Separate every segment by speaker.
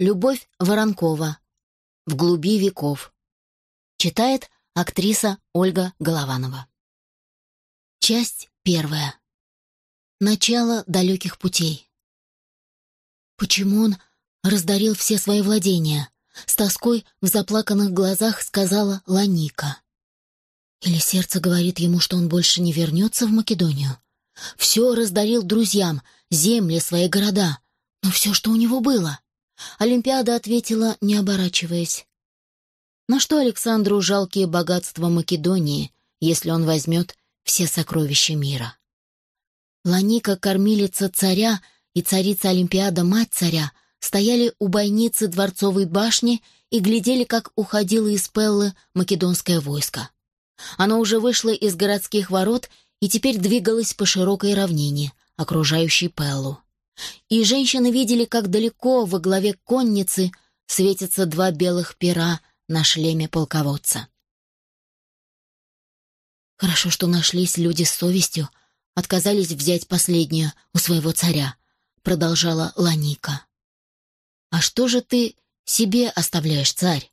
Speaker 1: Любовь Воронкова. В глуби веков. Читает актриса Ольга Голованова. Часть первая. Начало далеких путей. Почему он раздарил все свои владения? С тоской в заплаканных глазах сказала Ланика. Или сердце говорит ему, что он больше не вернется в Македонию? Все раздарил друзьям, земли, свои города. Но все, что у него было. Олимпиада ответила, не оборачиваясь. На что Александру жалкие богатства Македонии, если он возьмет все сокровища мира? Ланика, кормилица царя, и царица Олимпиада, мать царя, стояли у бойницы дворцовой башни и глядели, как уходило из Пеллы македонское войско. Оно уже вышло из городских ворот и теперь двигалось по широкой равнине, окружающей Пеллу. И женщины видели, как далеко во главе конницы светятся два белых пера на шлеме полководца. Хорошо, что нашлись люди с совестью, отказались взять последнее у своего царя, продолжала Ланика. А что же ты себе оставляешь, царь?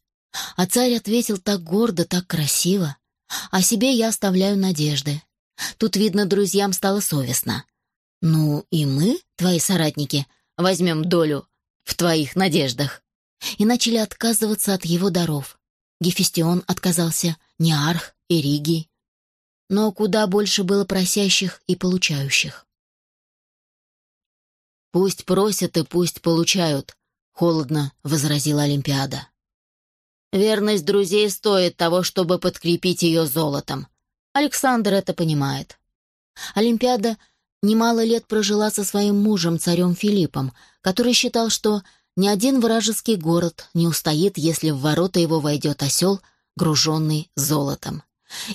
Speaker 1: А царь ответил так гордо, так красиво. А себе я оставляю надежды. Тут, видно, друзьям стало совестно. Ну, и мы, твои соратники, возьмем долю в твоих надеждах. И начали отказываться от его даров. Гефестион отказался, Неарх, Эригий. Но куда больше было просящих и получающих. «Пусть просят и пусть получают», — холодно возразила Олимпиада. Верность друзей стоит того, чтобы подкрепить ее золотом. Александр это понимает. Олимпиада немало лет прожила со своим мужем, царем Филиппом, который считал, что ни один вражеский город не устоит, если в ворота его войдет осел, груженный золотом.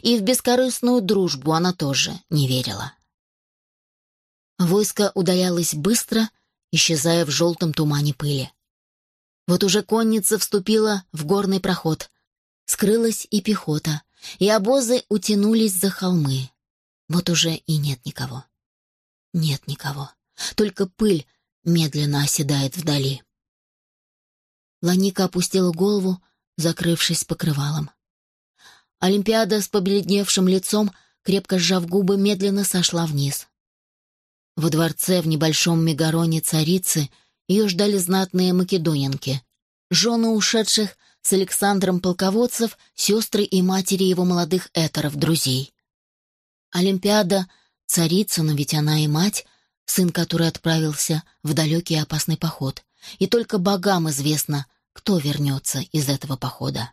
Speaker 1: И в бескорыстную дружбу она тоже не верила. Войско удалялось быстро, исчезая в желтом тумане пыли. Вот уже конница вступила в горный проход. Скрылась и пехота, и обозы утянулись за холмы. Вот уже и нет никого. Нет никого. Только пыль медленно оседает вдали. Ланика опустила голову, закрывшись покрывалом. Олимпиада с побледневшим лицом, крепко сжав губы, медленно сошла вниз. Во дворце в небольшом мегароне царицы ее ждали знатные македонянки, жены ушедших с Александром полководцев, сестры и матери его молодых этеров, друзей. Олимпиада — царица, но ведь она и мать, сын который отправился в далекий опасный поход. И только богам известно, кто вернется из этого похода.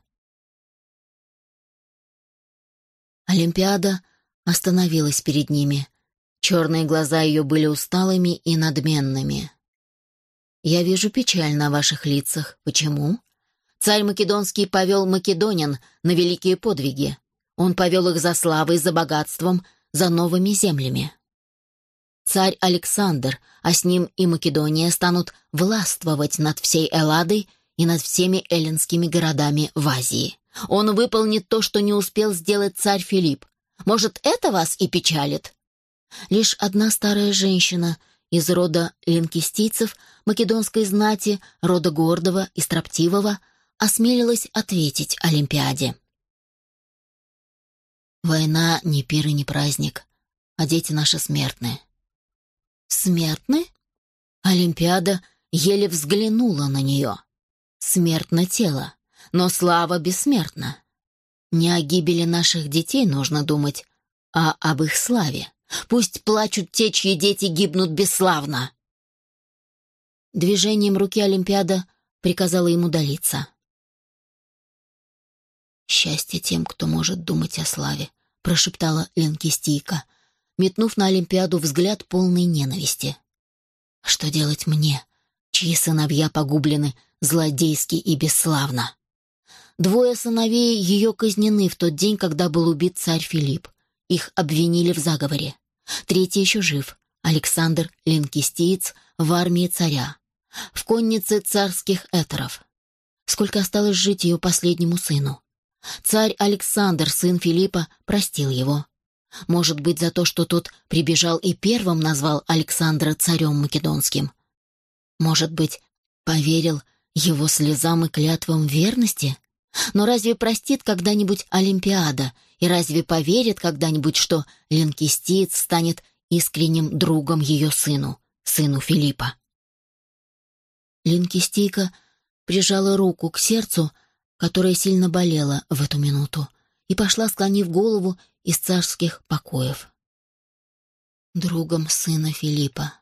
Speaker 1: Олимпиада остановилась перед ними. Черные глаза ее были усталыми и надменными. Я вижу печаль на ваших лицах. Почему? Царь Македонский повел македонян на великие подвиги. Он повел их за славой, за богатством, за новыми землями. Царь Александр, а с ним и Македония станут властвовать над всей Элладой и над всеми эллинскими городами в Азии. Он выполнит то, что не успел сделать царь Филипп. Может, это вас и печалит? Лишь одна старая женщина из рода линкистийцев, македонской знати, рода гордого и строптивого, осмелилась ответить Олимпиаде. «Война не пир и не праздник, а дети наши смертные». «Смертны?» Олимпиада еле взглянула на нее. «Смертно тело, но слава бессмертна. Не о гибели наших детей нужно думать, а об их славе. Пусть плачут те, чьи дети гибнут бесславно. Движением руки Олимпиада приказала ему удалиться. «Счастье тем, кто может думать о славе», — прошептала Ленкистийка, метнув на Олимпиаду взгляд полной ненависти. «Что делать мне, чьи сыновья погублены злодейски и бесславно?» Двое сыновей ее казнены в тот день, когда был убит царь Филипп. Их обвинили в заговоре. Третий еще жив. Александр Ленкистиец в армии царя. В коннице царских этеров. Сколько осталось жить ее последнему сыну? Царь Александр, сын Филиппа, простил его. Может быть, за то, что тот прибежал и первым назвал Александра царем македонским. Может быть, поверил его слезам и клятвам верности? Но разве простит когда-нибудь Олимпиада? И разве поверит когда-нибудь, что Ленкистиец станет искренним другом ее сыну, сыну Филиппа? Линкистийка прижала руку к сердцу, которое сильно болело в эту минуту, и пошла, склонив голову из царских покоев. Другом сына Филиппа.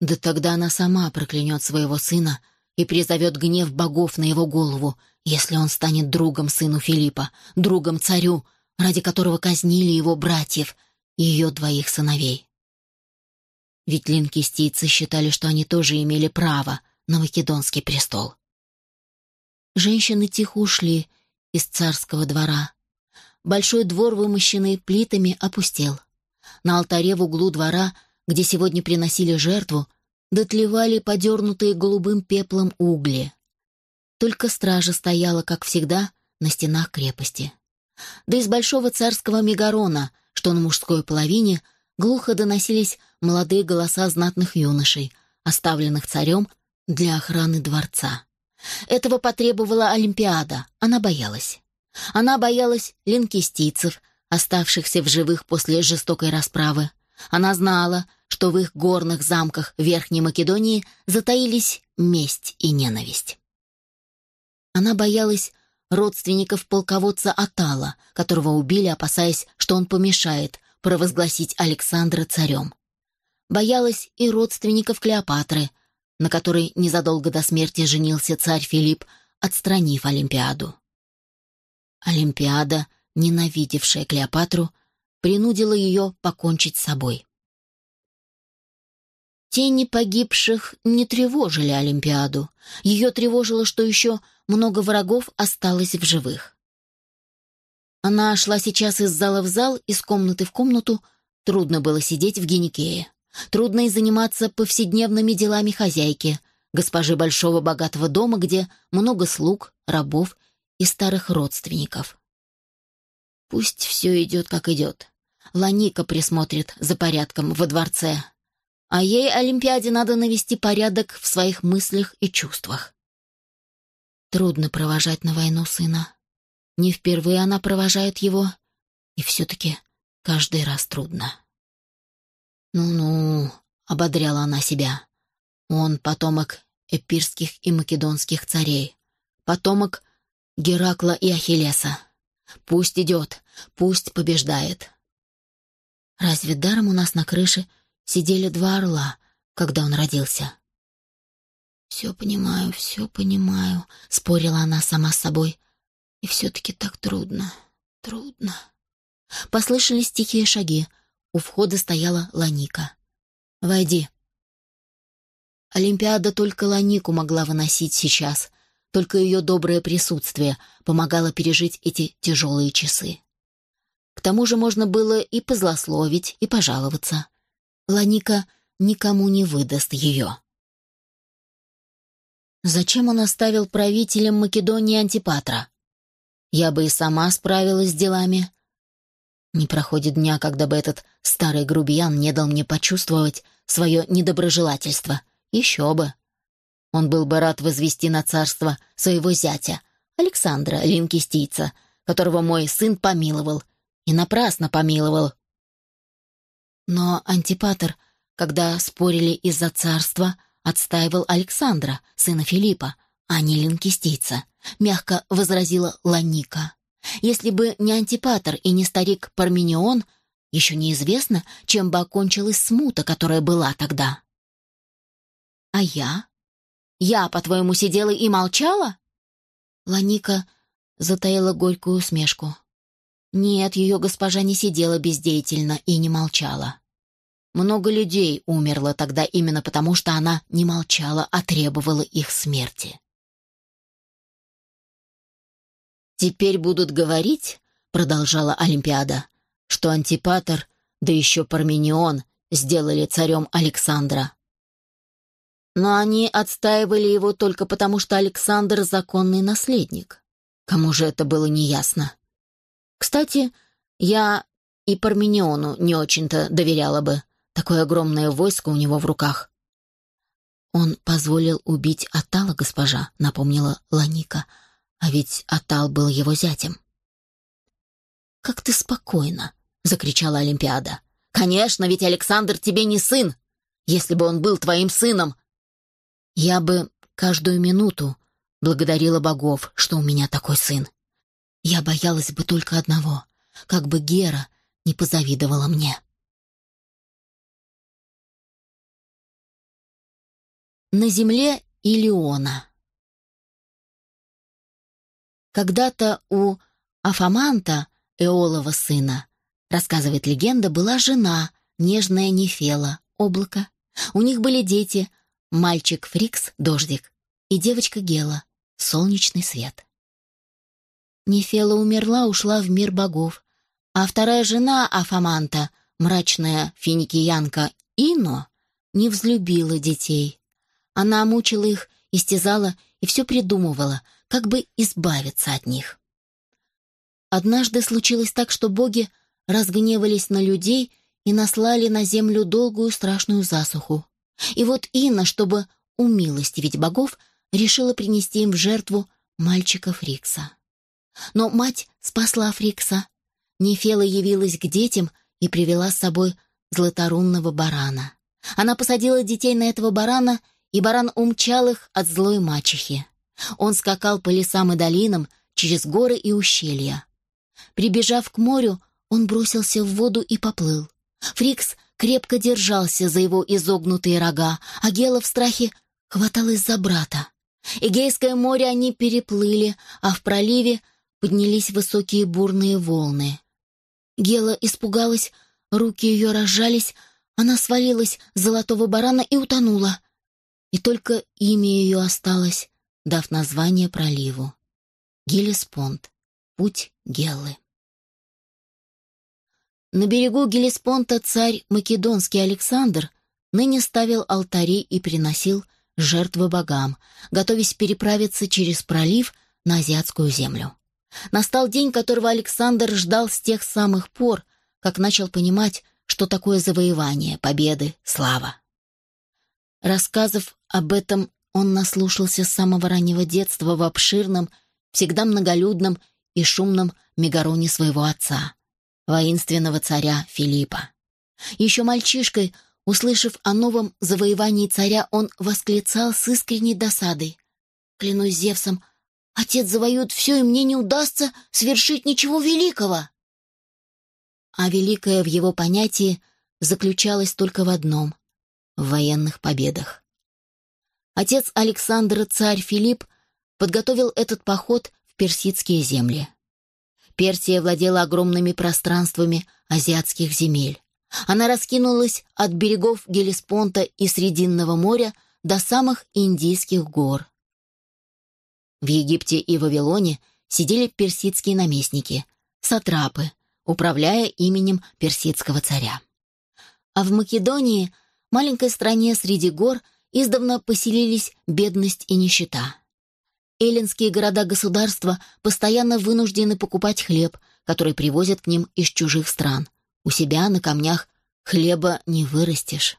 Speaker 1: Да тогда она сама проклянет своего сына и призовет гнев богов на его голову, если он станет другом сыну Филиппа, другом царю, ради которого казнили его братьев ее двоих сыновей. Ведь линкистийцы считали, что они тоже имели право на Македонский престол. Женщины тихо ушли из царского двора. Большой двор, вымощенный плитами, опустел. На алтаре в углу двора, где сегодня приносили жертву, дотлевали подернутые голубым пеплом угли. Только стража стояла, как всегда, на стенах крепости. Да из большого царского мегарона, что на мужской половине, глухо доносились молодые голоса знатных юношей, оставленных царем для охраны дворца. Этого потребовала Олимпиада, она боялась. Она боялась линкистийцев, оставшихся в живых после жестокой расправы. Она знала, что в их горных замках Верхней Македонии затаились месть и ненависть. Она боялась родственников полководца Атала, которого убили, опасаясь, что он помешает провозгласить Александра царем. Боялась и родственников Клеопатры, на которой незадолго до смерти женился царь Филипп, отстранив Олимпиаду. Олимпиада, ненавидевшая Клеопатру, принудила ее покончить с собой. Тени погибших не тревожили Олимпиаду. Ее тревожило, что еще много врагов осталось в живых. Она шла сейчас из зала в зал, из комнаты в комнату. Трудно было сидеть в геникее. Трудно и заниматься повседневными делами хозяйки, госпожи большого богатого дома, где много слуг, рабов и старых родственников. Пусть все идет, как идет. Ланика присмотрит за порядком во дворце. А ей, Олимпиаде, надо навести порядок в своих мыслях и чувствах. Трудно провожать на войну сына. Не впервые она провожает его, и все-таки каждый раз трудно. «Ну-ну», — ободряла она себя. «Он потомок эпирских и македонских царей, потомок Геракла и Ахиллеса. Пусть идет, пусть побеждает». Разве даром у нас на крыше сидели два орла, когда он родился? «Все понимаю, все понимаю», — спорила она сама с собой. «И все-таки так трудно, трудно». Послышались тихие шаги — у входа стояла Ланика. «Войди». Олимпиада только Ланику могла выносить сейчас. Только ее доброе присутствие помогало пережить эти тяжелые часы. К тому же можно было и позлословить, и пожаловаться. Ланика никому не выдаст ее. Зачем он оставил правителем Македонии Антипатра? Я бы и сама справилась с делами. Не проходит дня, когда бы этот старый грубиян не дал мне почувствовать свое недоброжелательство. Еще бы. Он был бы рад возвести на царство своего зятя, Александра Линкистийца, которого мой сын помиловал. И напрасно помиловал. Но Антипатр, когда спорили из-за царства, отстаивал Александра, сына Филиппа, а не Линкистийца, мягко возразила Ланика. Если бы не Антипатр и не старик Парменион, еще неизвестно, чем бы окончилась смута, которая была тогда. А я? Я, по-твоему, сидела и молчала? Ланика затаила горькую усмешку. Нет, ее госпожа не сидела бездеятельно и не молчала. Много людей умерло тогда именно потому, что она не молчала, а требовала их смерти. «Теперь будут говорить, — продолжала Олимпиада, — что Антипатр, да еще Парменион, сделали царем Александра. Но они отстаивали его только потому, что Александр — законный наследник. Кому же это было неясно? Кстати, я и Пармениону не очень-то доверяла бы. Такое огромное войско у него в руках. «Он позволил убить Атала, госпожа», — напомнила Ланика. «А ведь Атал был его зятем». «Как ты спокойно!» — закричала Олимпиада. «Конечно, ведь Александр тебе не сын! Если бы он был твоим сыном...» «Я бы каждую минуту благодарила богов, что у меня такой сын. Я боялась бы только одного, как бы Гера не позавидовала мне». На земле Илиона Когда-то у Афаманта, Эолова сына, рассказывает легенда, была жена, нежная Нефела, облако. У них были дети, мальчик Фрикс, дождик, и девочка Гела, солнечный свет. Нефела умерла, ушла в мир богов, а вторая жена Афаманта, мрачная финикиянка Ино, не взлюбила детей. Она мучила их, истязала и все придумывала, как бы избавиться от них. Однажды случилось так, что боги разгневались на людей и наслали на землю долгую страшную засуху. И вот Инна, чтобы умилостивить богов, решила принести им в жертву мальчика Фрикса. Но мать спасла Фрикса. Нефела явилась к детям и привела с собой златорунного барана. Она посадила детей на этого барана и баран умчал их от злой мачехи. Он скакал по лесам и долинам, через горы и ущелья. Прибежав к морю, он бросился в воду и поплыл. Фрикс крепко держался за его изогнутые рога, а Гела в страхе хваталась за брата. Эгейское море они переплыли, а в проливе поднялись высокие бурные волны. Гела испугалась, руки ее разжались, она свалилась с золотого барана и утонула и только имя ее осталось, дав название проливу. Гелеспонд. Путь Геллы. На берегу Гелеспонта царь Македонский Александр ныне ставил алтари и приносил жертвы богам, готовясь переправиться через пролив на азиатскую землю. Настал день, которого Александр ждал с тех самых пор, как начал понимать, что такое завоевание, победы, слава. Рассказов об этом он наслушался с самого раннего детства в обширном, всегда многолюдном и шумном мегароне своего отца, воинственного царя Филиппа. Еще мальчишкой, услышав о новом завоевании царя, он восклицал с искренней досадой. «Клянусь Зевсом, отец завоюет все, и мне не удастся свершить ничего великого!» А великое в его понятии заключалось только в одном в военных победах. Отец Александра, царь Филипп, подготовил этот поход в персидские земли. Персия владела огромными пространствами азиатских земель. Она раскинулась от берегов Гелеспонта и Срединного моря до самых Индийских гор. В Египте и Вавилоне сидели персидские наместники, сатрапы, управляя именем персидского царя. А в Македонии – маленькой стране среди гор издавна поселились бедность и нищета. Эллинские города-государства постоянно вынуждены покупать хлеб, который привозят к ним из чужих стран. У себя на камнях хлеба не вырастешь.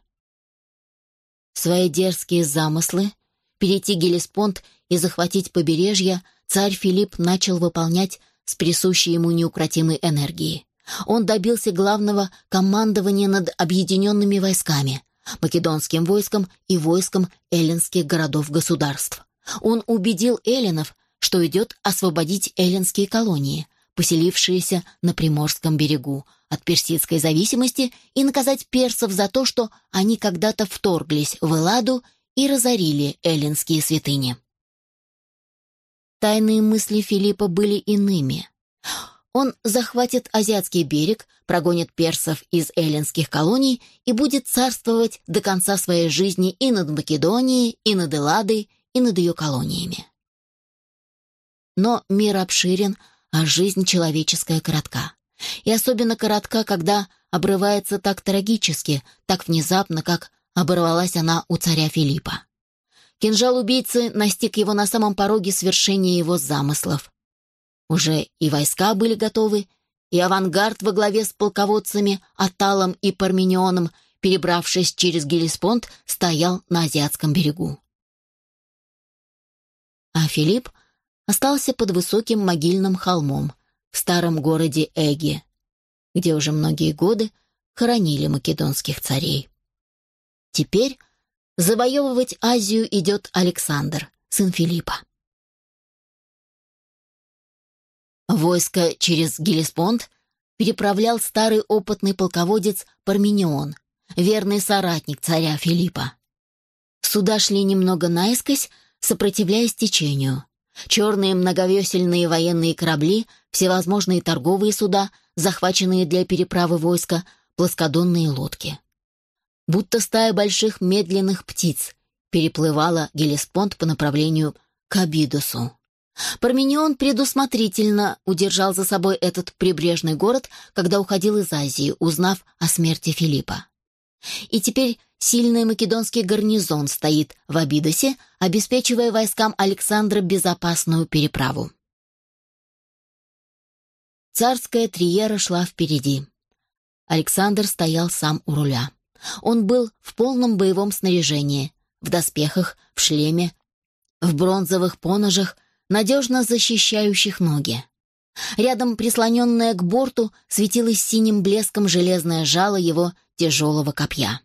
Speaker 1: Свои дерзкие замыслы перейти Гелеспонд и захватить побережье царь Филипп начал выполнять с присущей ему неукротимой энергией. Он добился главного командования над объединенными войсками, македонским войском и войском эллинских городов-государств. Он убедил эллинов, что идет освободить эллинские колонии, поселившиеся на Приморском берегу, от персидской зависимости и наказать персов за то, что они когда-то вторглись в Элладу и разорили эллинские святыни. Тайные мысли Филиппа были иными. Он захватит азиатский берег, прогонит персов из эллинских колоний и будет царствовать до конца своей жизни и над Македонией, и над Элладой, и над ее колониями. Но мир обширен, а жизнь человеческая коротка. И особенно коротка, когда обрывается так трагически, так внезапно, как оборвалась она у царя Филиппа. Кинжал убийцы настиг его на самом пороге свершения его замыслов. Уже и войска были готовы, и авангард во главе с полководцами Аталом и Парменионом перебравшись через Гелеспонд, стоял на азиатском берегу. А Филипп остался под высоким могильным холмом в старом городе Эги, где уже многие годы хоронили македонских царей. Теперь завоевывать Азию идет Александр, сын Филиппа. Войско через Гелеспонд переправлял старый опытный полководец Парменион, верный соратник царя Филиппа. Суда шли немного наискось, сопротивляясь течению. Черные многовесельные военные корабли, всевозможные торговые суда, захваченные для переправы войска, плоскодонные лодки. Будто стая больших медленных птиц переплывала Гелеспонд по направлению к Абидосу. Парменион предусмотрительно удержал за собой этот прибрежный город, когда уходил из Азии, узнав о смерти Филиппа. И теперь сильный македонский гарнизон стоит в Абидосе, обеспечивая войскам Александра безопасную переправу. Царская триера шла впереди. Александр стоял сам у руля. Он был в полном боевом снаряжении, в доспехах, в шлеме, в бронзовых поножах, надежно защищающих ноги. Рядом, прислоненное к борту, светилось синим блеском железное жало его тяжелого копья.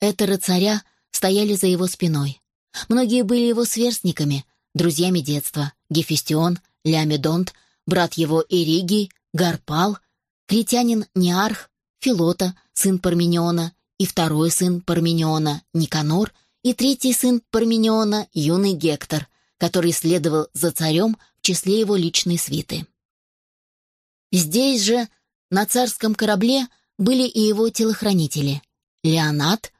Speaker 1: Этеры царя стояли за его спиной. Многие были его сверстниками, друзьями детства. Гефестион, Леомедонт, брат его Эригий, Гарпал, критянин Неарх, Филота, сын Пармениона, и второй сын Пармениона, Никанор, и третий сын Пармениона, юный Гектор, который следовал за царем в числе его личной свиты. Здесь же, на царском корабле, были и его телохранители — Леонат,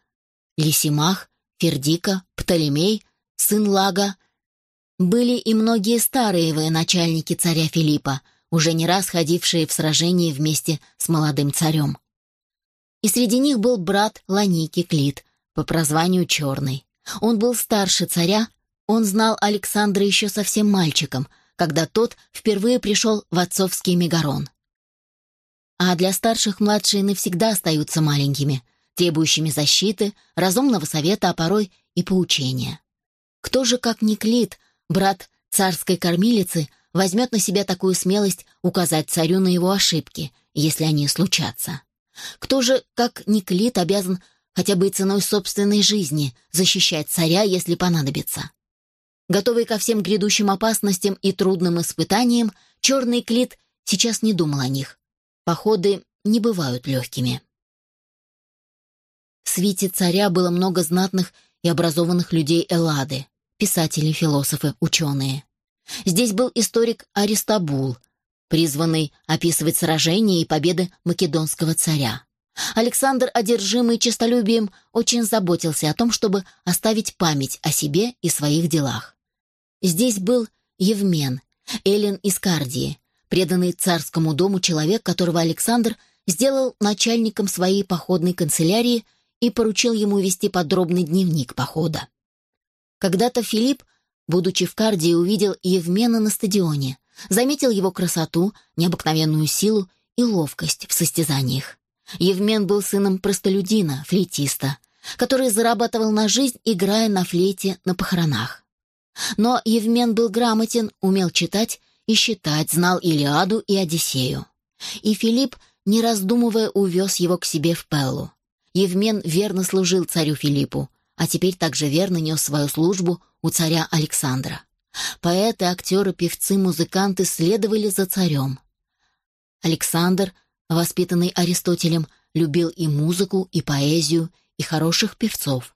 Speaker 1: Лисимах, Фердика, Птолемей, сын Лага. Были и многие старые военачальники царя Филиппа, уже не раз ходившие в сражении вместе с молодым царем. И среди них был брат Ланики Клит, по прозванию Черный. Он был старше царя, он знал Александра еще совсем мальчиком, когда тот впервые пришел в отцовский Мегарон. А для старших младшие навсегда остаются маленькими, требующими защиты, разумного совета, а порой и поучения. Кто же, как Никлит, брат царской кормилицы, возьмет на себя такую смелость указать царю на его ошибки, если они случатся? Кто же, как Никлит, обязан хотя бы ценой собственной жизни защищать царя, если понадобится? Готовый ко всем грядущим опасностям и трудным испытаниям, черный клит сейчас не думал о них. Походы не бывают легкими. В свите царя было много знатных и образованных людей Эллады, писатели, философы, ученые. Здесь был историк Аристабул, призванный описывать сражения и победы македонского царя. Александр, одержимый честолюбием, очень заботился о том, чтобы оставить память о себе и своих делах. Здесь был Евмен, Эллен из Кардии, преданный царскому дому человек, которого Александр сделал начальником своей походной канцелярии и поручил ему вести подробный дневник похода. Когда-то Филипп, будучи в Кардии, увидел Евмена на стадионе, заметил его красоту, необыкновенную силу и ловкость в состязаниях. Евмен был сыном простолюдина, флейтиста, который зарабатывал на жизнь, играя на флейте на похоронах. Но Евмен был грамотен, умел читать и считать, знал Илиаду и Одиссею. И Филипп, не раздумывая, увез его к себе в Пеллу. Евмен верно служил царю Филиппу, а теперь также верно нес свою службу у царя Александра. Поэты, актеры, певцы, музыканты следовали за царем. Александр, воспитанный Аристотелем, любил и музыку, и поэзию, и хороших певцов.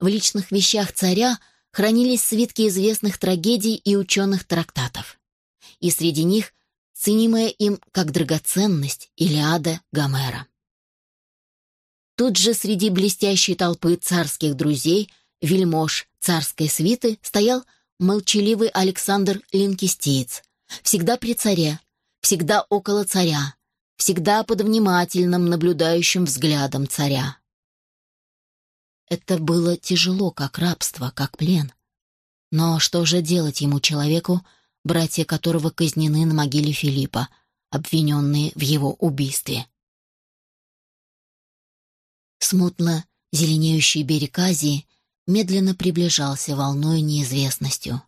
Speaker 1: В личных вещах царя – хранились свитки известных трагедий и ученых трактатов. И среди них ценимая им как драгоценность Илиада Гомера. Тут же среди блестящей толпы царских друзей, вельмож царской свиты, стоял молчаливый Александр Линкистиец, всегда при царе, всегда около царя, всегда под внимательным наблюдающим взглядом царя. Это было тяжело, как рабство, как плен. Но что же делать ему, человеку, братья которого казнены на могиле Филиппа, обвиненные в его убийстве? Смутно зеленеющий берег Азии медленно приближался волной неизвестностью.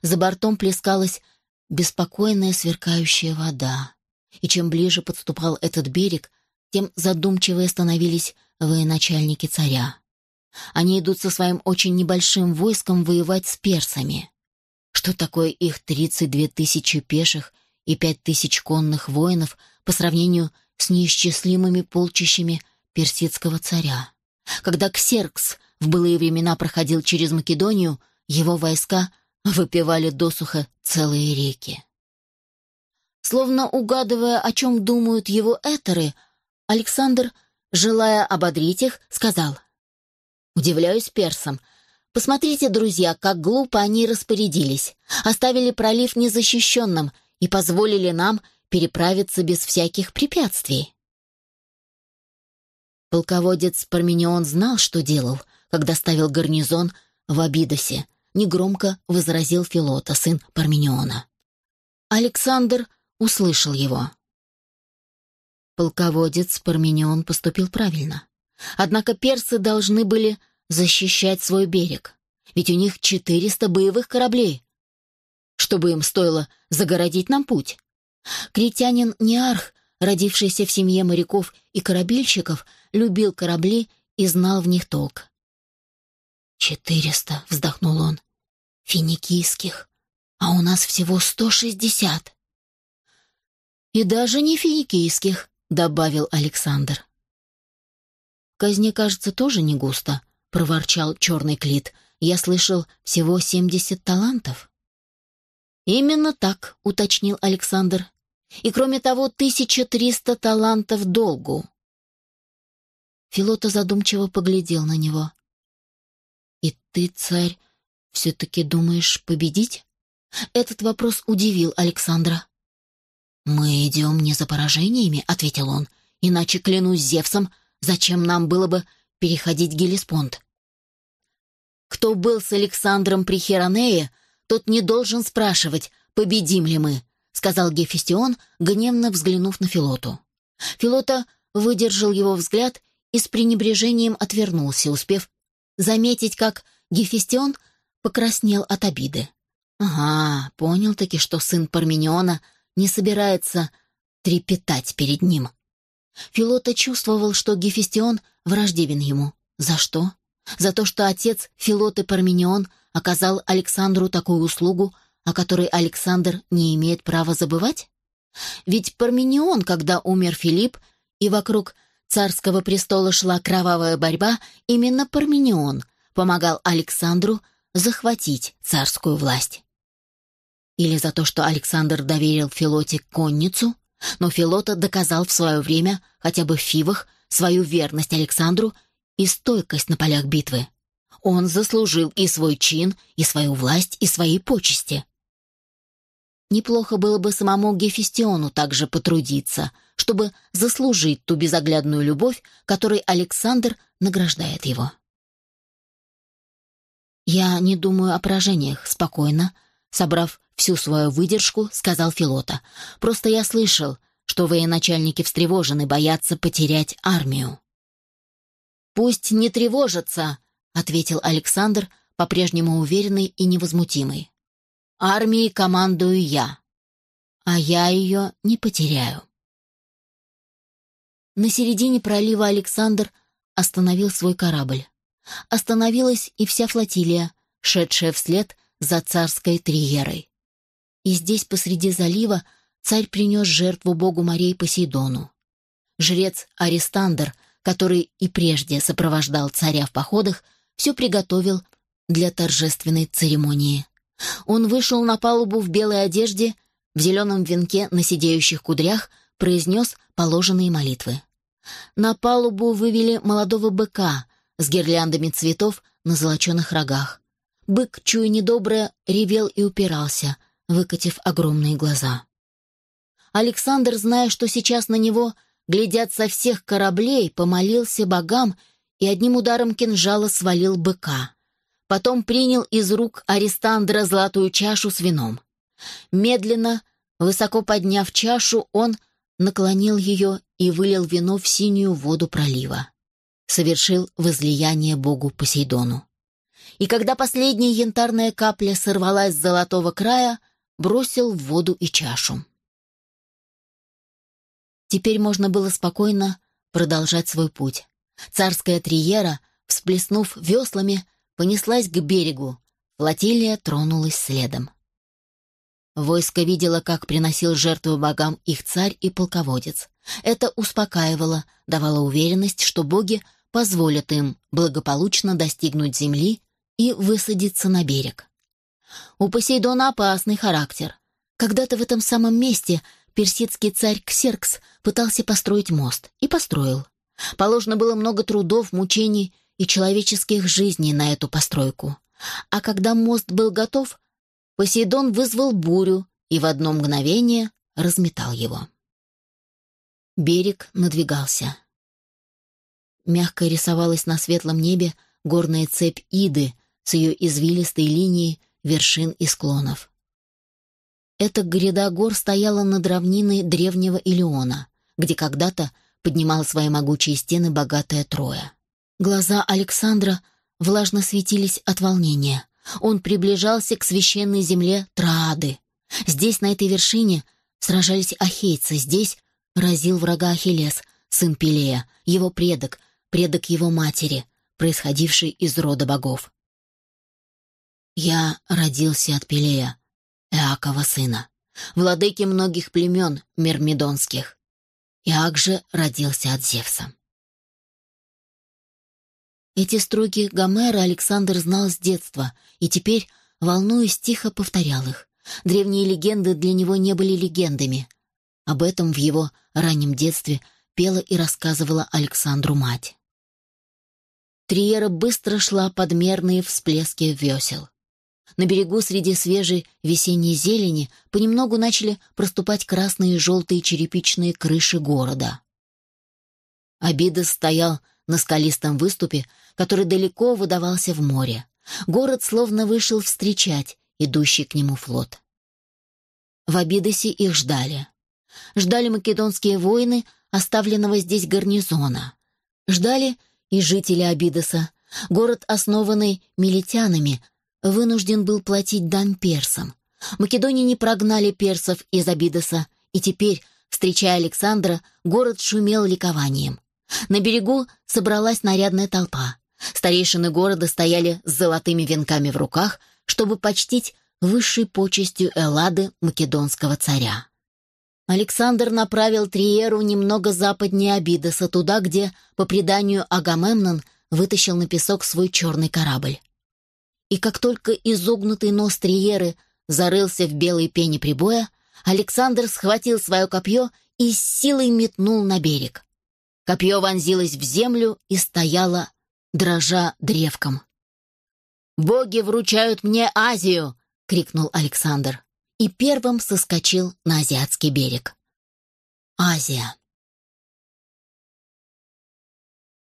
Speaker 1: За бортом плескалась беспокойная сверкающая вода. И чем ближе подступал этот берег, тем задумчивее становились военачальники царя. Они идут со своим очень небольшим войском воевать с персами. Что такое их 32 тысячи пеших и 5 тысяч конных воинов по сравнению с неисчислимыми полчищами персидского царя? Когда Ксеркс в былые времена проходил через Македонию, его войска выпивали досуха целые реки. Словно угадывая, о чем думают его этеры, Александр, желая ободрить их, сказал Удивляюсь персам. Посмотрите, друзья, как глупо они распорядились. Оставили пролив незащищенным и позволили нам переправиться без всяких препятствий. Полководец Парменион знал, что делал, когда ставил гарнизон в Абидосе, негромко возразил Филота, сын Пармениона. Александр услышал его. Полководец Парменион поступил правильно. Однако персы должны были защищать свой берег, ведь у них 400 боевых кораблей. Чтобы им стоило загородить нам путь. Критянин Неарх, родившийся в семье моряков и корабельщиков, любил корабли и знал в них толк. «Четыреста», — вздохнул он, — «финикийских, а у нас всего сто шестьдесят». «И даже не финикийских», — добавил Александр казне, кажется, тоже не густо», — проворчал черный клит. «Я слышал, всего семьдесят талантов». «Именно так», — уточнил Александр. «И кроме того, тысяча триста талантов долгу». Филота задумчиво поглядел на него. «И ты, царь, все-таки думаешь победить?» Этот вопрос удивил Александра. «Мы идем не за поражениями», — ответил он. «Иначе, клянусь Зевсом, Зачем нам было бы переходить Гелеспонд? Кто был с Александром при Херонее, тот не должен спрашивать, победим ли мы, сказал Гефестион, гневно взглянув на Филоту. Филота выдержал его взгляд и с пренебрежением отвернулся, успев заметить, как Гефестион покраснел от обиды. Ага, понял-таки, что сын Пармениона не собирается трепетать перед ним. Филота чувствовал, что Гефестион враждебен ему. За что? За то, что отец Филоты Парменион оказал Александру такую услугу, о которой Александр не имеет права забывать? Ведь Парменион, когда умер Филипп, и вокруг царского престола шла кровавая борьба, именно Парменион помогал Александру захватить царскую власть. Или за то, что Александр доверил Филоте конницу, но Филота доказал в свое время, хотя бы в Фивах, свою верность Александру и стойкость на полях битвы. Он заслужил и свой чин, и свою власть, и свои почести. Неплохо было бы самому Гефестиону также потрудиться, чтобы заслужить ту безоглядную любовь, которой Александр награждает его. «Я не думаю о поражениях, спокойно», собрав всю свою выдержку, сказал Филота. «Просто я слышал, что военачальники встревожены, боятся потерять армию». «Пусть не тревожатся», — ответил Александр, по-прежнему уверенный и невозмутимый. «Армией командую я, а я ее не потеряю». На середине пролива Александр остановил свой корабль. Остановилась и вся флотилия, шедшая вслед за царской триерой. И здесь, посреди залива, царь принес жертву богу морей Посейдону. Жрец Аристандр, который и прежде сопровождал царя в походах, все приготовил для торжественной церемонии. Он вышел на палубу в белой одежде, в зеленом венке на сидеющих кудрях, произнес положенные молитвы. На палубу вывели молодого быка с гирляндами цветов на золоченых рогах. Бык, чуя недоброе, ревел и упирался, выкатив огромные глаза. Александр, зная, что сейчас на него глядят со всех кораблей, помолился богам и одним ударом кинжала свалил быка. Потом принял из рук Арестандра золотую чашу с вином. Медленно, высоко подняв чашу, он наклонил ее и вылил вино в синюю воду пролива. совершил возлияние богу Посейдону. И когда последняя янтарная капля сорвалась с золотого края, бросил в воду и чашу. Теперь можно было спокойно продолжать свой путь. Царская триера, всплеснув веслами, понеслась к берегу. Флотилия тронулась следом. Войско видело, как приносил жертву богам их царь и полководец. Это успокаивало, давало уверенность, что боги позволят им благополучно достигнуть земли и высадиться на берег. У Посейдона опасный характер. Когда-то в этом самом месте персидский царь Ксеркс пытался построить мост и построил. Положено было много трудов, мучений и человеческих жизней на эту постройку. А когда мост был готов, Посейдон вызвал бурю и в одно мгновение разметал его. Берег надвигался. Мягко рисовалась на светлом небе горная цепь Иды с ее извилистой линией вершин и склонов. Эта гряда гор стояла над равниной древнего Илиона, где когда-то поднимала свои могучие стены богатая Троя. Глаза Александра влажно светились от волнения. Он приближался к священной земле Траады. Здесь, на этой вершине, сражались ахейцы, здесь разил врага Ахиллес, сын Пелея, его предок, предок его матери, происходивший из рода богов. «Я родился от Пелея, Иакова сына, владыки многих племен мирмидонских. Иак же родился от Зевса». Эти строки Гомера Александр знал с детства и теперь, волнуясь, тихо повторял их. Древние легенды для него не были легендами. Об этом в его раннем детстве пела и рассказывала Александру мать. Триера быстро шла под мерные всплески весел. На берегу среди свежей весенней зелени понемногу начали проступать красные и желтые черепичные крыши города. Абидос стоял на скалистом выступе, который далеко выдавался в море. Город словно вышел встречать идущий к нему флот. В Абидосе их ждали. Ждали македонские воины, оставленного здесь гарнизона. Ждали и жители Абидоса. Город, основанный милитянами, вынужден был платить дань персам. Македоне не прогнали персов из Абидоса, и теперь, встречая Александра, город шумел ликованием. На берегу собралась нарядная толпа. Старейшины города стояли с золотыми венками в руках, чтобы почтить высшей почестью Эллады македонского царя. Александр направил Триеру немного западнее Абидоса, туда, где, по преданию Агамемнон, вытащил на песок свой черный корабль. И как только изогнутый нос Триеры зарылся в белой пене прибоя, Александр схватил свое копье и с силой метнул на берег. Копье вонзилось в землю и стояло, дрожа древком. «Боги вручают мне Азию!» — крикнул Александр и первым соскочил на азиатский берег. Азия.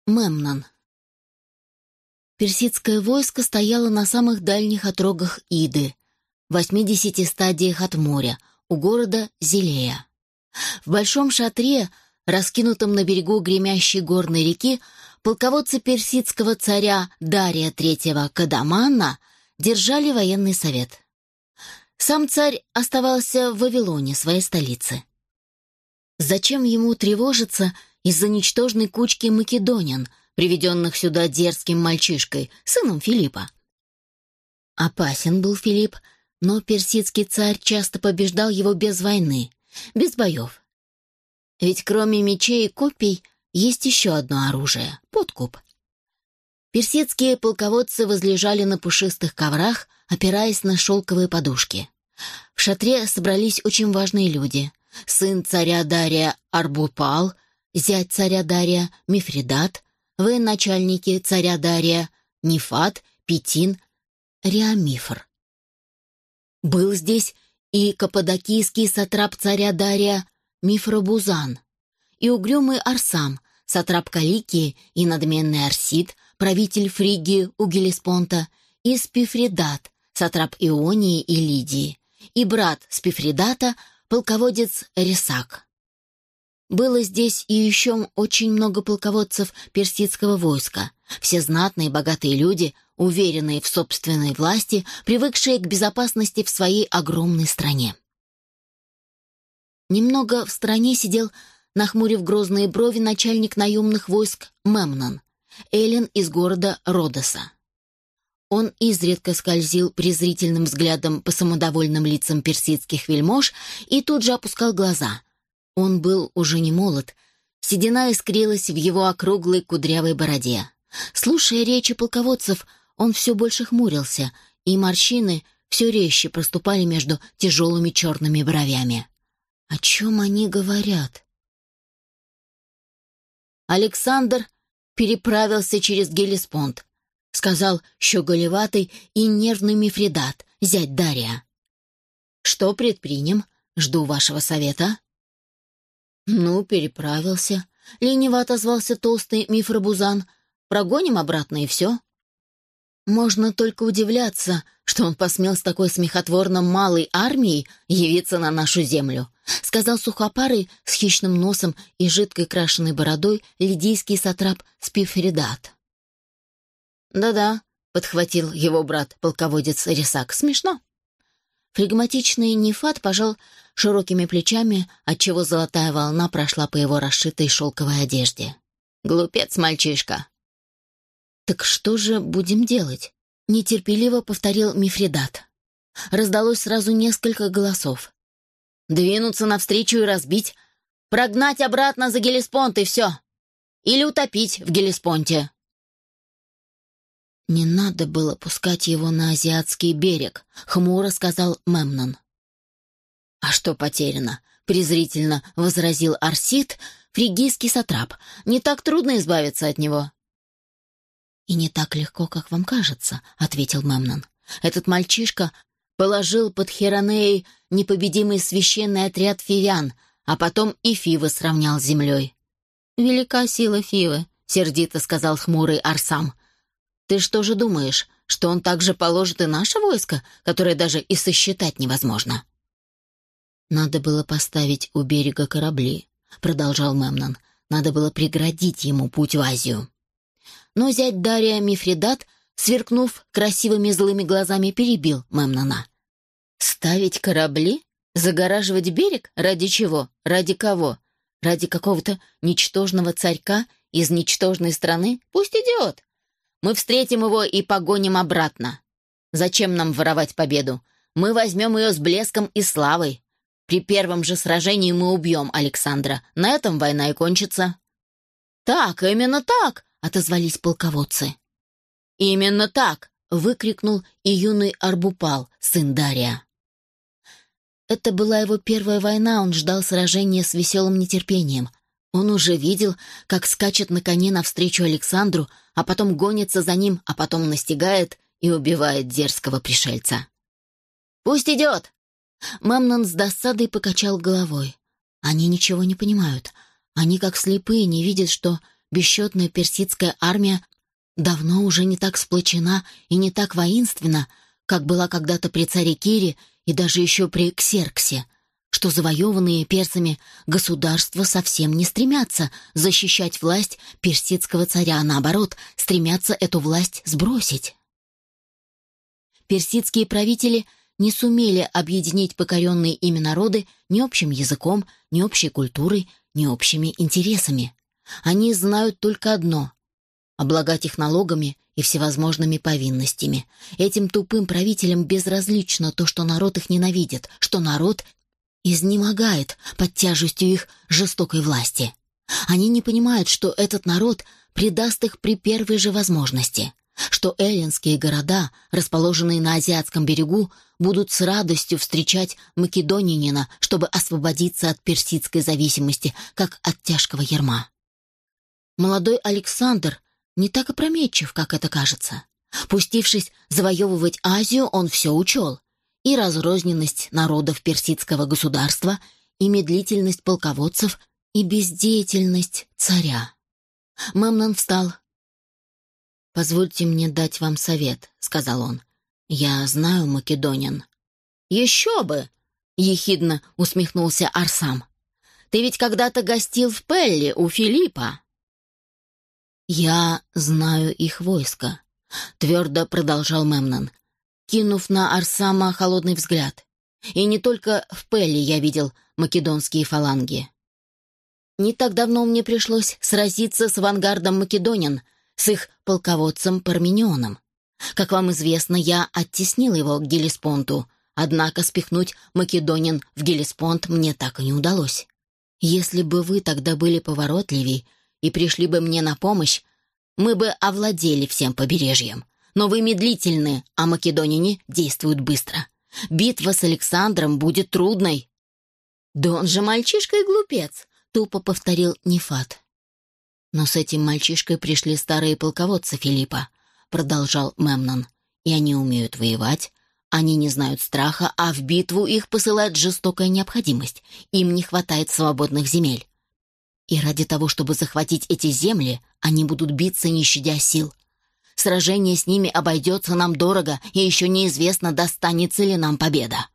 Speaker 1: Мемнон. Персидское войско стояло на самых дальних отрогах Иды, в 80 стадиях от моря, у города Зелея. В большом шатре раскинутом на берегу гремящей горной реки, полководцы персидского царя Дария III Кадамана держали военный совет. Сам царь оставался в Вавилоне, своей столице. Зачем ему тревожиться из-за ничтожной кучки македонян, приведенных сюда дерзким мальчишкой, сыном Филиппа? Опасен был Филипп, но персидский царь часто побеждал его без войны, без боев. Ведь кроме мечей и копий есть еще одно оружие — подкуп. Персидские полководцы возлежали на пушистых коврах, опираясь на шелковые подушки. В шатре собрались очень важные люди. Сын царя Дария Арбупал, зять царя Дария Мифридат, военачальники царя Дария Нифат, Петин, Риамифр. Был здесь и каппадокийский сатрап царя Дария Мифробузан, и угрюмый Арсам, сатрап Каликии и надменный Арсид, правитель Фригии у Гелеспонта, и Спифридат, сатрап Ионии и Лидии, и брат Спифридата, полководец Ресак. было здесь и еще очень много полководцев персидского войска. Все знатные богатые люди, уверенные в собственной власти, привыкшие к безопасности в своей огромной стране. Немного в стороне сидел, нахмурив грозные брови, начальник наемных войск Мемнон, Эллен из города Родоса. Он изредка скользил презрительным взглядом по самодовольным лицам персидских вельмож и тут же опускал глаза. Он был уже не молод, седина искрилась в его округлой кудрявой бороде. Слушая речи полководцев, он все больше хмурился, и морщины все резче проступали между тяжелыми черными бровями. О чем они говорят? Александр переправился через Гелеспонд, сказал щеголеватый и нервный Мифридат, зять Дария. Что предпринем? Жду вашего совета. Ну, переправился. Лениво отозвался толстый Мифрабузан. Прогоним обратно и все. Можно только удивляться, что он посмел с такой смехотворно малой армией явиться на нашу землю, сказал сухопарый с хищным носом и жидкой крашеной бородой лидийский сатрап Спиферидат. «Да-да», — подхватил его брат-полководец Рисак, — «смешно». Флегматичный Нефат пожал широкими плечами, отчего золотая волна прошла по его расшитой шелковой одежде. «Глупец, мальчишка!» «Так что же будем делать?» — нетерпеливо повторил Мифридат. Раздалось сразу несколько голосов. «Двинуться навстречу и разбить, прогнать обратно за Гелеспонт и все. Или утопить в Гелеспонте». «Не надо было пускать его на азиатский берег», — хмуро сказал Мемнон. «А что потеряно?» — презрительно возразил Арсид, фригийский сатрап. «Не так трудно избавиться от него». «И не так легко, как вам кажется», — ответил Мемнон. «Этот мальчишка положил под Херонеей непобедимый священный отряд фивян, а потом и Фивы сравнял с землей». «Велика сила Фивы», — сердито сказал хмурый Арсам. «Ты что же думаешь, что он также положит и наше войско, которое даже и сосчитать невозможно?» «Надо было поставить у берега корабли», — продолжал Мемнон. «Надо было преградить ему путь в Азию» но зять Дария Мифридат, сверкнув красивыми злыми глазами, перебил Мемнона. «Ставить корабли? Загораживать берег? Ради чего? Ради кого? Ради какого-то ничтожного царька из ничтожной страны? Пусть идет. Мы встретим его и погоним обратно. Зачем нам воровать победу? Мы возьмем ее с блеском и славой. При первом же сражении мы убьем Александра. На этом война и кончится». «Так, именно так!» отозвались полководцы. «Именно так!» — выкрикнул и юный Арбупал, сын Дария. Это была его первая война, он ждал сражения с веселым нетерпением. Он уже видел, как скачет на коне навстречу Александру, а потом гонится за ним, а потом настигает и убивает дерзкого пришельца. «Пусть идет!» Мамнон с досадой покачал головой. Они ничего не понимают. Они, как слепые, не видят, что бесчетная персидская армия давно уже не так сплочена и не так воинственна, как была когда-то при царе Кире и даже еще при Ксерксе, что завоеванные персами государства совсем не стремятся защищать власть персидского царя, а наоборот, стремятся эту власть сбросить. Персидские правители не сумели объединить покоренные ими народы ни общим языком, ни общей культурой, ни общими интересами. Они знают только одно — облагать их налогами и всевозможными повинностями. Этим тупым правителям безразлично то, что народ их ненавидит, что народ изнемогает под тяжестью их жестокой власти. Они не понимают, что этот народ предаст их при первой же возможности, что эллинские города, расположенные на азиатском берегу, будут с радостью встречать македонянина, чтобы освободиться от персидской зависимости, как от тяжкого ерма. Молодой Александр не так опрометчив, как это кажется. Пустившись завоевывать Азию, он все учел. И разрозненность народов персидского государства, и медлительность полководцев, и бездеятельность царя. Мамнон встал. «Позвольте мне дать вам совет», — сказал он. «Я знаю македонин». «Еще бы!» — ехидно усмехнулся Арсам. Ты ведь когда-то гостил в Пелли у Филиппа». «Я знаю их войско», — твердо продолжал Мемнон, кинув на Арсама холодный взгляд. «И не только в Пелли я видел македонские фаланги. Не так давно мне пришлось сразиться с авангардом македонин, с их полководцем Парменионом. Как вам известно, я оттеснил его к Гелеспонту, однако спихнуть македонин в Гелеспонт мне так и не удалось. Если бы вы тогда были поворотливей и пришли бы мне на помощь, мы бы овладели всем побережьем. Но вы медлительны, а македонине действуют быстро. Битва с Александром будет трудной. Да он же мальчишка и глупец, тупо повторил Нефат. Но с этим мальчишкой пришли старые полководцы Филиппа, продолжал Мемнон. И они умеют воевать, они не знают страха, а в битву их посылает жестокая необходимость. Им не хватает свободных земель. И ради того, чтобы захватить эти земли, они будут биться, не щадя сил. Сражение с ними обойдется нам дорого, и еще неизвестно, достанется ли нам победа.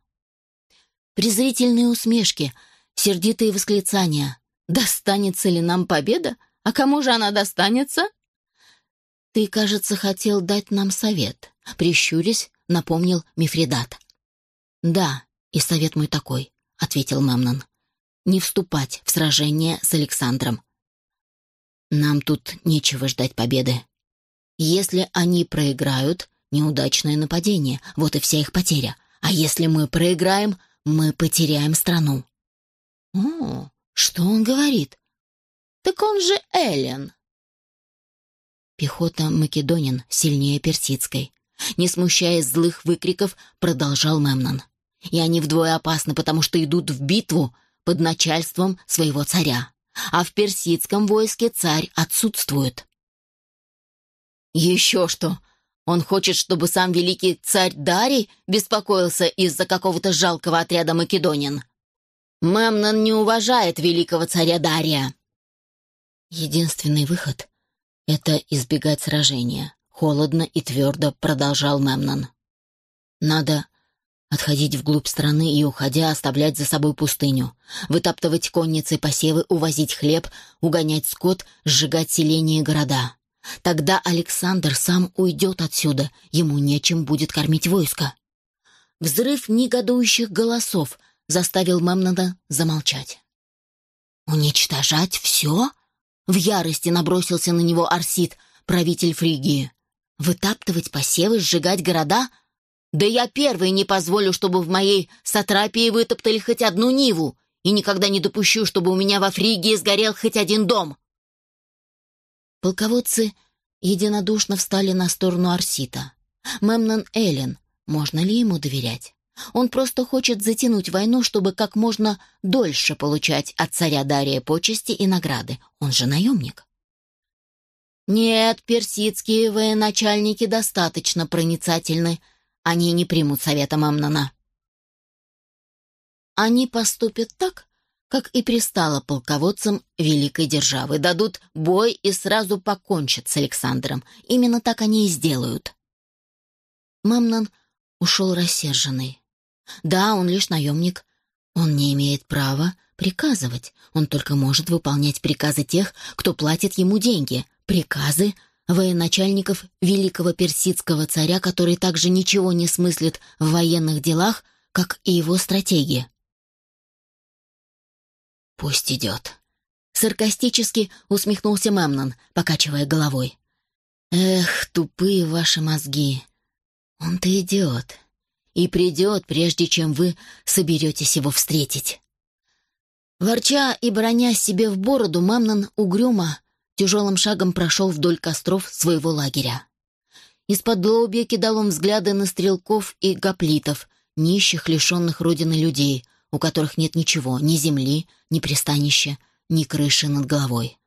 Speaker 1: Презрительные усмешки, сердитые восклицания. «Достанется ли нам победа? А кому же она достанется?» «Ты, кажется, хотел дать нам совет», — прищурясь, напомнил Мифридат. «Да, и совет мой такой», — ответил Мамнон не вступать в сражение с Александром. Нам тут нечего ждать победы. Если они проиграют, неудачное нападение, вот и вся их потеря. А если мы проиграем, мы потеряем страну. О, что он говорит? Так он же Эллен. Пехота Македонин сильнее персидской. Не смущаясь злых выкриков, продолжал Мемнон. И они вдвое опасны, потому что идут в битву под начальством своего царя, а в персидском войске царь отсутствует. Еще что! Он хочет, чтобы сам великий царь Дарий беспокоился из-за какого-то жалкого отряда македонин. Мемнон не уважает великого царя Дария. Единственный выход — это избегать сражения. Холодно и твердо продолжал Мемнон. Надо Отходить вглубь страны и, уходя, оставлять за собой пустыню. Вытаптывать конницы посевы, увозить хлеб, угонять скот, сжигать селения и города. Тогда Александр сам уйдет отсюда, ему нечем будет кормить войско. Взрыв негодующих голосов заставил Мемнона замолчать. «Уничтожать все?» В ярости набросился на него Арсид, правитель Фригии. «Вытаптывать посевы, сжигать города — да я первый не позволю, чтобы в моей сатрапии вытоптали хоть одну ниву, и никогда не допущу, чтобы у меня во Фригии сгорел хоть один дом. Полководцы единодушно встали на сторону Арсита. Мемнон Эллен, можно ли ему доверять? Он просто хочет затянуть войну, чтобы как можно дольше получать от царя Дария почести и награды. Он же наемник. Нет, персидские военачальники достаточно проницательны, они не примут совета Мамнона. Они поступят так, как и пристало полководцам великой державы, дадут бой и сразу покончат с Александром. Именно так они и сделают. Мамнон ушел рассерженный. Да, он лишь наемник. Он не имеет права приказывать. Он только может выполнять приказы тех, кто платит ему деньги. Приказы, военачальников великого персидского царя, который также ничего не смыслит в военных делах, как и его стратегии. «Пусть идет», — саркастически усмехнулся Мемнон, покачивая головой. «Эх, тупые ваши мозги! Он-то идет. И придет, прежде чем вы соберетесь его встретить». Ворча и броня себе в бороду, Мамнон угрюмо тяжелым шагом прошел вдоль костров своего лагеря. Из-под лобья кидал он взгляды на стрелков и гоплитов, нищих, лишенных родины людей, у которых нет ничего, ни земли, ни пристанища, ни крыши над головой.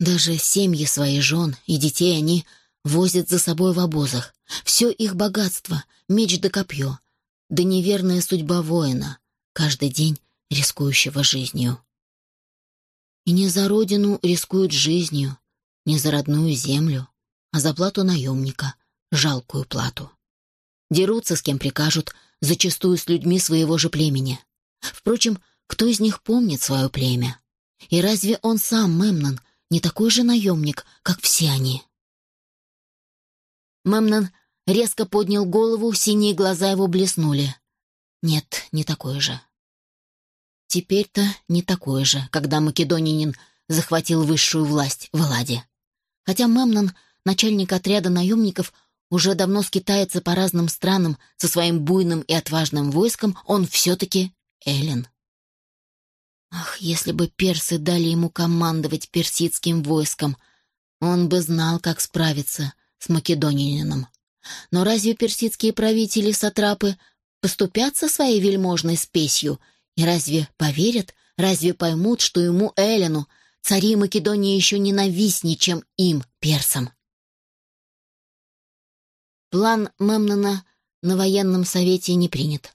Speaker 1: Даже семьи своих жен и детей они возят за собой в обозах. Все их богатство, меч да копье, да неверная судьба воина, каждый день рискующего жизнью. И не за родину рискуют жизнью, не за родную землю, а за плату наемника, жалкую плату. Дерутся с кем прикажут, зачастую с людьми своего же племени. Впрочем, кто из них помнит свое племя? И разве он сам, Мемнон, не такой же наемник, как все они? Мемнон резко поднял голову, синие глаза его блеснули. Нет, не такой же. Теперь-то не такой же, когда македонянин захватил высшую власть в Эладе. Хотя Мемнон, начальник отряда наемников, уже давно скитается по разным странам со своим буйным и отважным войском, он все-таки Эллен. Ах, если бы персы дали ему командовать персидским войском, он бы знал, как справиться с македонинином. Но разве персидские правители-сатрапы поступятся своей вельможной спесью, и разве поверят, разве поймут, что ему, Элену, цари Македонии еще ненавистнее, чем им, персам? План Мемнона на военном совете не принят.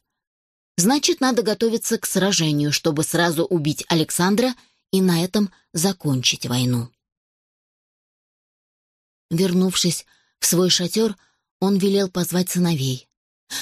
Speaker 1: Значит, надо готовиться к сражению, чтобы сразу убить Александра и на этом закончить войну. Вернувшись в свой шатер, он велел позвать сыновей.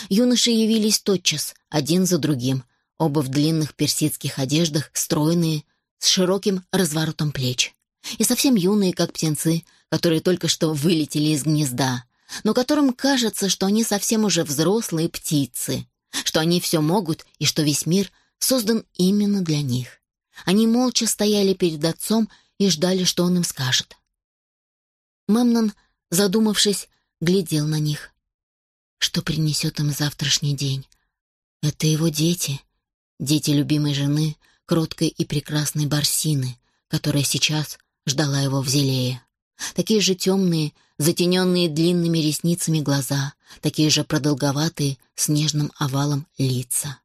Speaker 1: Юноши явились тотчас, один за другим, оба в длинных персидских одеждах, стройные, с широким разворотом плеч. И совсем юные, как птенцы, которые только что вылетели из гнезда, но которым кажется, что они совсем уже взрослые птицы, что они все могут и что весь мир создан именно для них. Они молча стояли перед отцом и ждали, что он им скажет. Мемнон, задумавшись, глядел на них. Что принесет им завтрашний день? Это его дети, дети любимой жены, кроткой и прекрасной Барсины, которая сейчас ждала его в Зелее. Такие же темные, затененные длинными ресницами глаза, такие же продолговатые, с нежным овалом лица.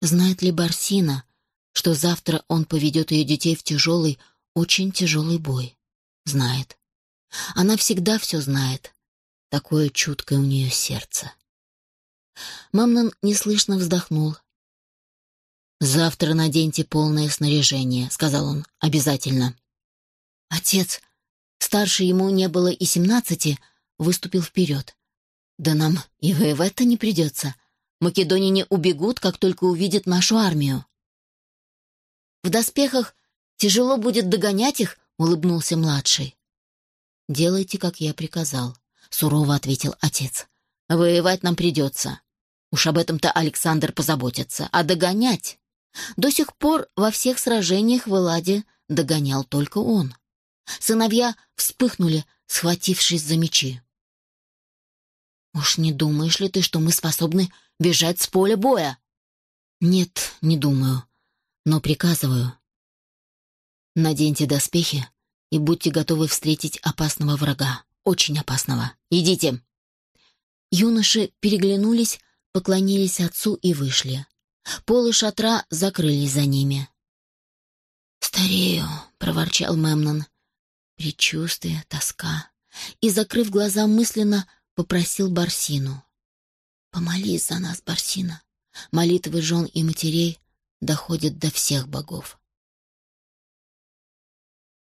Speaker 1: Знает ли Барсина, что завтра он поведет ее детей в тяжелый, очень тяжелый бой? Знает. Она всегда все знает. Такое чуткое у нее сердце. Мамнон неслышно вздохнул. «Завтра наденьте полное снаряжение», — сказал он, — «обязательно». «Отец, старше ему не было и семнадцати, выступил вперед. «Да нам и воевать-то не придется. Македонине убегут, как только увидят нашу армию». «В доспехах тяжело будет догонять их», — улыбнулся младший. «Делайте, как я приказал», — сурово ответил отец. «Воевать нам придется. Уж об этом-то Александр позаботится. А догонять? До сих пор во всех сражениях в Эладе догонял только он». Сыновья вспыхнули, схватившись за мечи. «Уж не думаешь ли ты, что мы способны бежать с поля боя?» «Нет, не думаю, но приказываю. Наденьте доспехи и будьте готовы встретить опасного врага, очень опасного. Идите!» Юноши переглянулись, поклонились отцу и вышли. Полы шатра закрылись за ними. «Старею», — проворчал Мемнон предчувствие, тоска. И, закрыв глаза мысленно, попросил Барсину. «Помолись за нас, Барсина. Молитвы жен и матерей доходят до всех богов».